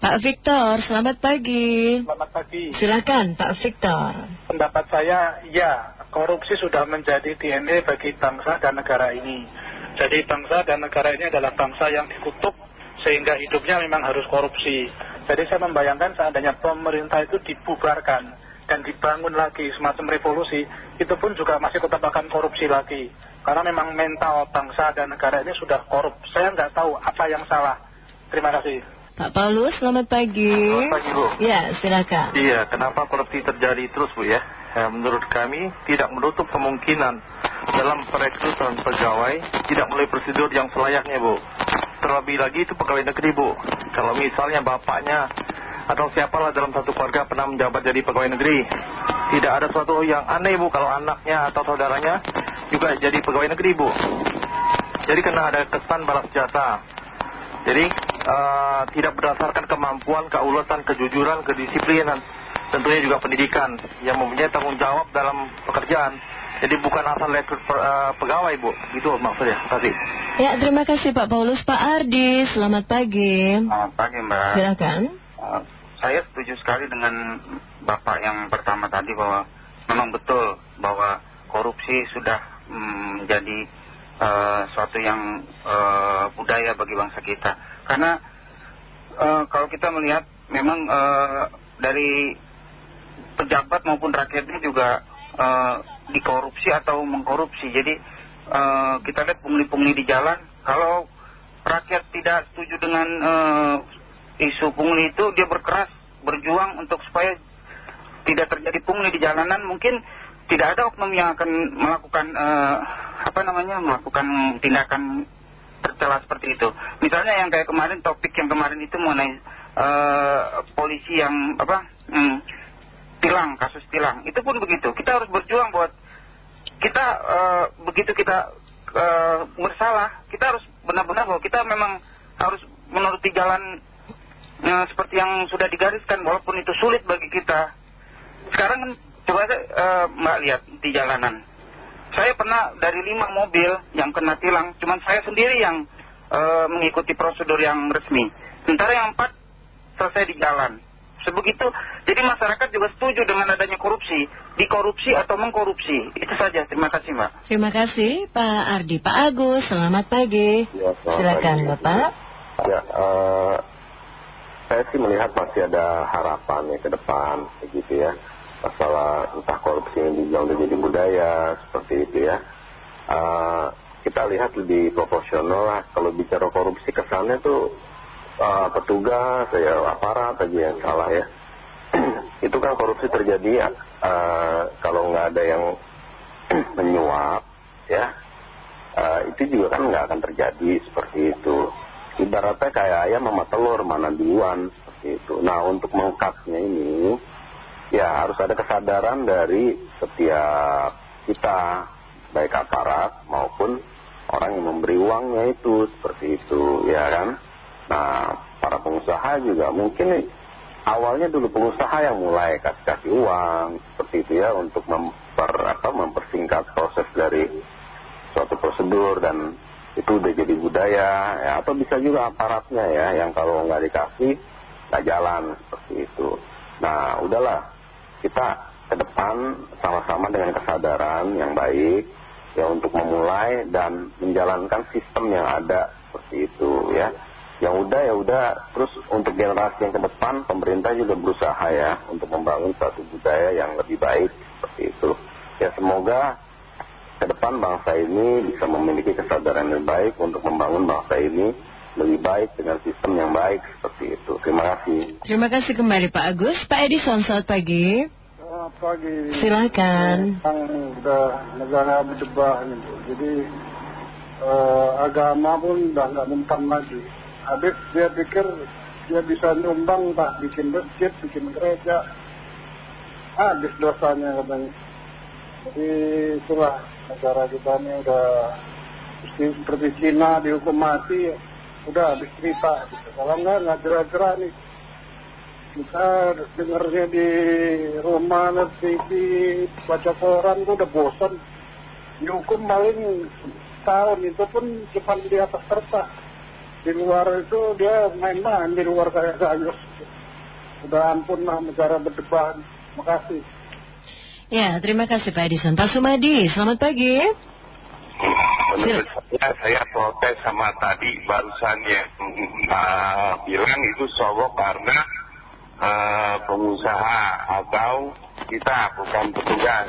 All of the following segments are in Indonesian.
Pak Victor, selamat pagi. Selamat pagi. Silakan Pak Victor. Pendapat saya, ya, korupsi sudah menjadi DNA bagi bangsa dan negara ini. Jadi bangsa dan negara ini adalah bangsa yang dikutuk sehingga hidupnya memang harus korupsi. Jadi saya membayangkan seandainya pemerintah itu dibubarkan dan dibangun lagi semacam revolusi, itu pun juga masih tetap akan korupsi lagi. Karena memang mental bangsa dan negara ini sudah korup. Saya nggak tahu apa yang salah. Terima kasih. Pak Paulus, selamat pagi. Selamat pagi, Bu. Ya, silakan. Iya, kenapa korupsi terjadi terus, Bu ya? Eh, menurut kami tidak menutup kemungkinan dalam perekrutan pegawai tidak mulai prosedur yang selayaknya, Bu. Terlebih lagi itu pegawai negeri, Bu. Kalau misalnya bapaknya atau siapalah dalam satu keluarga pernah menjabat jadi pegawai negeri. Tidak ada sesuatu yang aneh, Bu, kalau anaknya atau saudaranya juga jadi pegawai negeri, Bu. Jadi kena ada kesan balas jasa. Jadi uh, tidak berdasarkan kemampuan, keuletan, kejujuran, kedisiplinan, tentunya juga pendidikan yang mempunyai tanggung jawab dalam pekerjaan. Jadi bukan asal rekrut uh, pegawai, Bu. Gitu maksudnya. Terima kasih. Ya, terima kasih Pak Paulus. Pak Ardi, selamat pagi. Selamat pagi, Mbak. Silakan. Uh, saya setuju sekali dengan Bapak yang pertama tadi bahwa memang betul bahwa korupsi sudah mm, menjadi uh, suatu yang uh, budaya bagi bangsa kita. Karena uh, kalau kita melihat memang dari pejabat maupun rakyatnya juga dikorupsi atau mengkorupsi. Jadi kita lihat pungli-pungli di jalan, kalau rakyat tidak setuju dengan isu pungli itu, dia berkeras, berjuang untuk supaya tidak terjadi pungli di jalanan, mungkin tidak ada oknum yang akan melakukan apa namanya melakukan tindakan tercela seperti itu. Misalnya yang kayak kemarin topik yang kemarin itu mengenai uh, polisi yang apa hmm, tilang kasus tilang itu pun begitu. Kita harus berjuang buat kita uh, begitu kita uh, bersalah kita harus benar-benar bahwa kita memang harus menuruti jalan seperti yang sudah digariskan walaupun itu sulit bagi kita. Sekarang kan coba uh, Mbak lihat di jalanan. Saya pernah dari lima mobil yang kena tilang, cuman saya sendiri yang uh, mengikuti prosedur yang resmi. Sementara yang empat selesai di jalan. Sebegitu, jadi masyarakat juga setuju dengan adanya korupsi, dikorupsi atau mengkorupsi. Itu saja, terima kasih Mbak. Terima kasih Pak Ardi. Pak Agus, selamat pagi. Ya, selamat Silakan pagi. Bapak. Ya, uh, saya sih melihat masih ada harapan ya ke depan, begitu ya. Masalah entah korupsi yang dibilang udah jadi budaya, seperti itu ya. Uh, kita lihat lebih proporsional lah. Kalau bicara korupsi kesannya tuh uh, petugas, ya aparat aja yang salah ya. itu kan korupsi terjadi uh, kalau nggak ada yang menyuap, ya. Itu juga kan nggak akan terjadi seperti itu ibaratnya kayak ayam sama telur mana duluan seperti itu. Nah untuk mengkatnya ini ya harus ada kesadaran dari setiap kita baik aparat maupun orang yang memberi uangnya itu seperti itu ya kan. Nah para pengusaha juga mungkin awalnya dulu pengusaha yang mulai kasih-kasih uang seperti itu ya untuk memper, apa, mempersingkat proses dari suatu prosedur dan itu udah jadi budaya ya atau bisa juga aparatnya ya yang kalau nggak dikasih nggak jalan seperti itu nah udahlah kita ke depan sama-sama dengan kesadaran yang baik ya untuk memulai dan menjalankan sistem yang ada seperti itu ya. Yang udah ya udah. Terus untuk generasi yang ke depan pemerintah juga berusaha ya untuk membangun suatu budaya yang lebih baik seperti itu. Ya semoga ke depan bangsa ini bisa memiliki kesadaran yang baik untuk membangun bangsa ini lebih baik dengan sistem yang baik seperti itu. Terima kasih. Terima kasih kembali Pak Agus. Pak Edison, selamat pagi. Selamat pagi. Silakan. Yang udah negara berdebah gitu. Jadi eh, agama pun udah nggak mempan lagi. Habis dia pikir dia bisa nyumbang tak bikin masjid, bikin gereja. Habis dosanya katanya. Jadi itulah negara kita ini udah seperti Cina dihukum mati udah habis cerita gitu. kalau enggak nggak jelas-jelas nih kita dengarnya di rumah TV baca koran tuh udah bosan dihukum paling tahun itu pun cuma di atas kertas di luar itu dia main-main di luar kayak sayur udah ampun lah negara berdebat makasih Ya, terima kasih Pak Edison. Pak Sumadi, selamat pagi. Menurut saya, saya protes sama tadi barusan yang uh, bilang itu sogok karena uh, pengusaha atau kita bukan petugas.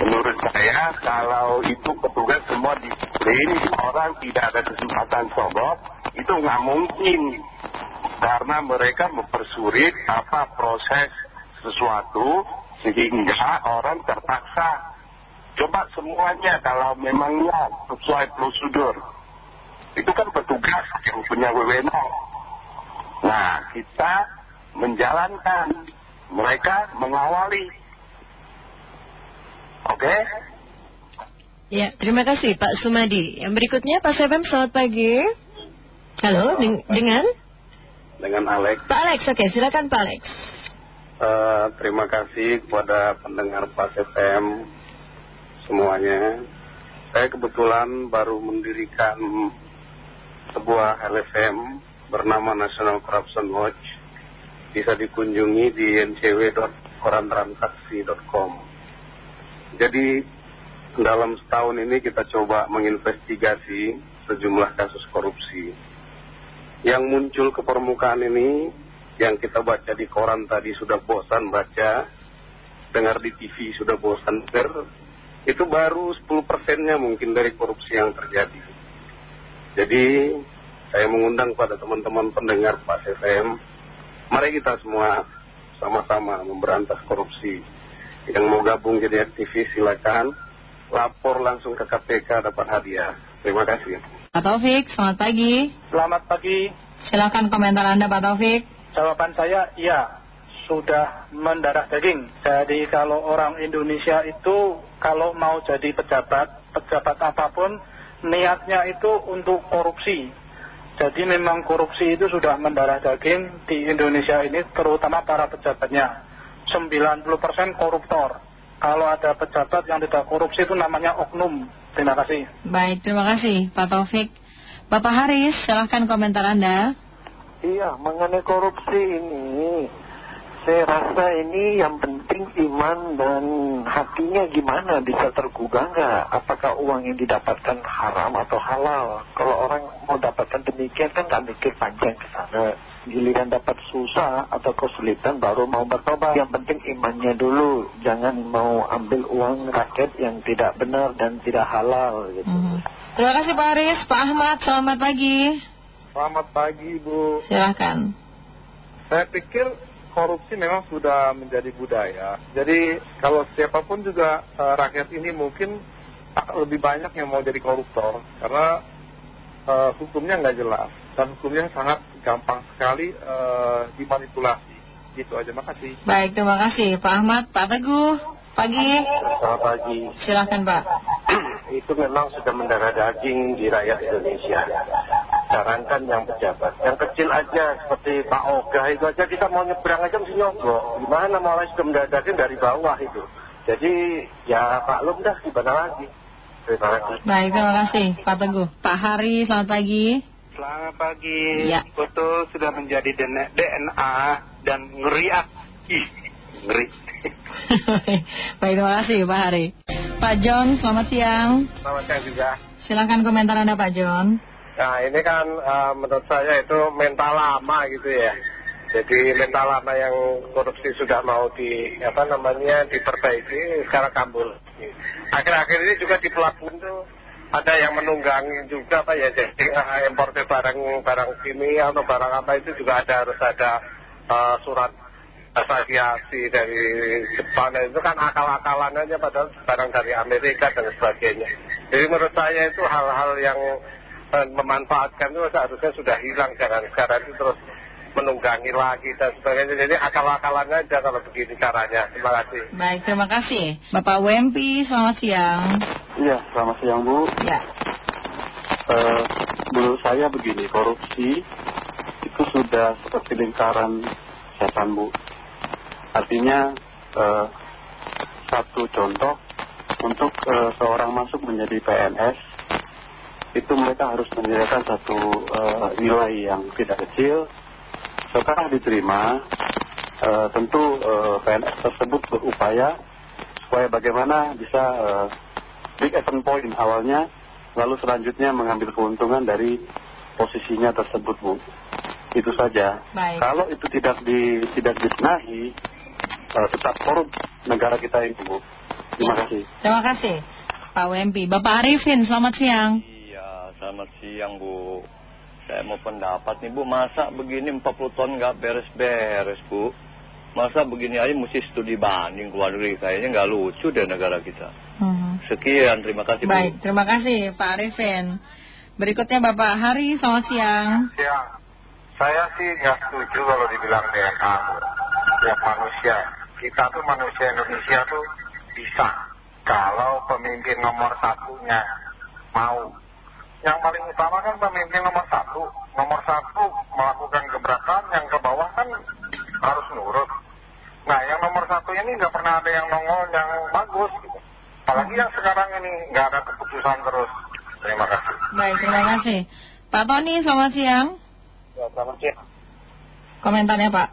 Menurut saya kalau itu petugas semua disiplin, orang tidak ada kesempatan sogok, itu nggak mungkin. Karena mereka mempersulit apa proses sesuatu sehingga orang terpaksa coba semuanya kalau memangnya sesuai prosedur itu kan petugas yang punya wewenang nah kita menjalankan mereka mengawali oke Ya, terima kasih Pak Sumadi. Yang berikutnya Pak Sebem, selamat pagi. Halo, deng dengan? Dengan Alex. Pak Alex, oke silakan Pak Alex. Uh, terima kasih kepada pendengar Pas FM semuanya. Saya kebetulan baru mendirikan sebuah LFM bernama National Corruption Watch. Bisa dikunjungi di ncw.korantransaksi.com. Jadi dalam setahun ini kita coba menginvestigasi sejumlah kasus korupsi. Yang muncul ke permukaan ini, yang kita baca di koran tadi sudah bosan baca, dengar di TV sudah bosan itu baru 10 persennya mungkin dari korupsi yang terjadi. Jadi saya mengundang pada teman-teman pendengar Pak FM, mari kita semua sama-sama memberantas korupsi. Yang mau gabung jadi aktivis silakan lapor langsung ke KPK dapat hadiah. Terima kasih. Pak Taufik, selamat pagi. Selamat pagi. Silakan komentar Anda Pak Taufik. Jawaban saya, iya, sudah mendarah daging. Jadi kalau orang Indonesia itu kalau mau jadi pejabat, pejabat apa pun, niatnya itu untuk korupsi. Jadi memang korupsi itu sudah mendarah daging di Indonesia ini, terutama para pejabatnya. 90% koruptor. Kalau ada pejabat yang tidak korupsi itu namanya oknum. Terima kasih. Baik, terima kasih Pak Taufik. Bapak Haris, silahkan komentar Anda. Iya, mengenai korupsi ini, saya rasa ini yang penting iman dan hatinya gimana bisa tergugah nggak? Apakah uang yang didapatkan haram atau halal? Kalau orang mau dapatkan demikian kan nggak mikir panjang ke sana. Giliran dapat susah atau kesulitan baru mau bertobat. Yang penting imannya dulu, jangan mau ambil uang rakyat yang tidak benar dan tidak halal gitu. -hmm. Terima kasih Pak Haris. Pak Ahmad, selamat pagi. Selamat pagi Bu. Silahkan. Saya pikir korupsi memang sudah menjadi budaya. Jadi kalau siapa pun juga uh, rakyat ini mungkin lebih banyak yang mau jadi koruptor karena uh, hukumnya nggak jelas dan hukumnya sangat gampang sekali uh, dimanipulasi. Gitu aja, makasih. Baik, terima kasih Pak Ahmad, Pak Teguh. Pagi. Selamat pagi. Silahkan Pak. Itu memang sudah mendarah daging di rakyat Indonesia. Sarankan yang pejabat. Yang kecil aja seperti Pak Oga itu aja kita mau nyebrang aja mesti nyogok. Gimana mulai sudah mendarah daging dari bawah itu. Jadi ya Pak Lum dah gimana lagi. Terima kasih. Baik, terima kasih Pak Teguh. Pak Hari, selamat pagi. Selamat pagi. Ya. Betul sudah menjadi DNA dan ngeriak. Ih, ngeri. Baik, terima kasih Pak Hari. Pak John, selamat siang. Selamat siang juga. Silakan komentar Anda Pak John. Nah ini kan uh, menurut saya itu mental lama gitu ya. Jadi mental lama yang korupsi sudah mau di apa namanya diperbaiki sekarang kabul. Akhir-akhir ini juga di pelabuhan itu ada yang menunggangi juga apa ya jadi uh, importer barang barang kimia atau barang apa itu juga ada harus ada uh, surat asosiasi dari Jepang itu kan akal-akalan padahal barang dari Amerika dan sebagainya. Jadi menurut saya itu hal-hal yang memanfaatkan itu seharusnya sudah hilang jangan sekarang itu terus menunggangi lagi dan sebagainya. Jadi akal-akalan aja kalau begini caranya. Terima kasih. Baik, terima kasih. Bapak Wempi, selamat siang. Iya, selamat siang Bu. Ya. Uh, menurut saya begini, korupsi itu sudah seperti lingkaran setan Bu. Artinya uh, satu contoh untuk uh, seorang masuk menjadi PNS itu mereka harus menyediakan satu eh, nilai yang tidak kecil. Setelah diterima, eh, tentu eh, PNS tersebut berupaya supaya bagaimana bisa big event point awalnya, lalu selanjutnya mengambil keuntungan dari posisinya tersebut, Bu. Itu saja. Baik. Kalau itu tidak di, tidak dibenahi, tetap korup negara kita ini, Bu. Terima kasih. Terima kasih. Pak WMP. Bapak Arifin, selamat siang. Selamat siang Bu. Saya mau pendapat nih Bu, masa begini 40 ton nggak beres-beres Bu? Masa begini aja mesti studi banding keluar negeri, kayaknya nggak lucu deh negara kita. Hmm. Sekian, terima kasih Bu. Baik, terima kasih Pak Arifin. Berikutnya Bapak Hari, selamat siang. Siang. Saya sih nggak setuju kalau dibilang DNA Bu. Ya manusia. Kita tuh manusia Indonesia tuh bisa kalau pemimpin nomor satunya mau. Yang paling utama kan pemimpin nomor satu. Nomor satu melakukan gebrakan, yang ke bawah kan harus nurut. Nah yang nomor satu ini nggak pernah ada yang nongol yang bagus. Gitu. Apalagi yang sekarang ini nggak ada keputusan terus. Terima kasih. Baik, terima kasih. Pak Tony, selamat siang. Ya, selamat siang. Komentarnya Pak.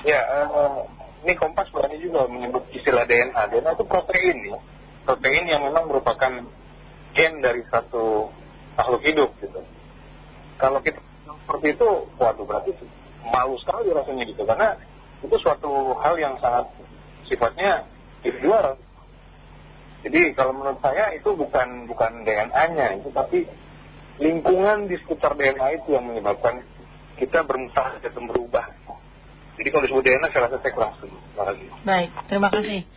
Ya, uh, ini Kompas berani juga menyebut istilah DNA. DNA itu protein ya. Protein yang memang merupakan gen dari satu makhluk hidup gitu. Kalau kita seperti itu, waduh berarti malu sekali rasanya gitu. Karena itu suatu hal yang sangat sifatnya individual. Jadi kalau menurut saya itu bukan bukan DNA-nya, itu tapi lingkungan di sekitar DNA itu yang menyebabkan kita berusaha dan berubah. Jadi kalau disebut DNA saya rasa saya kurang setuju. Baik, terima kasih.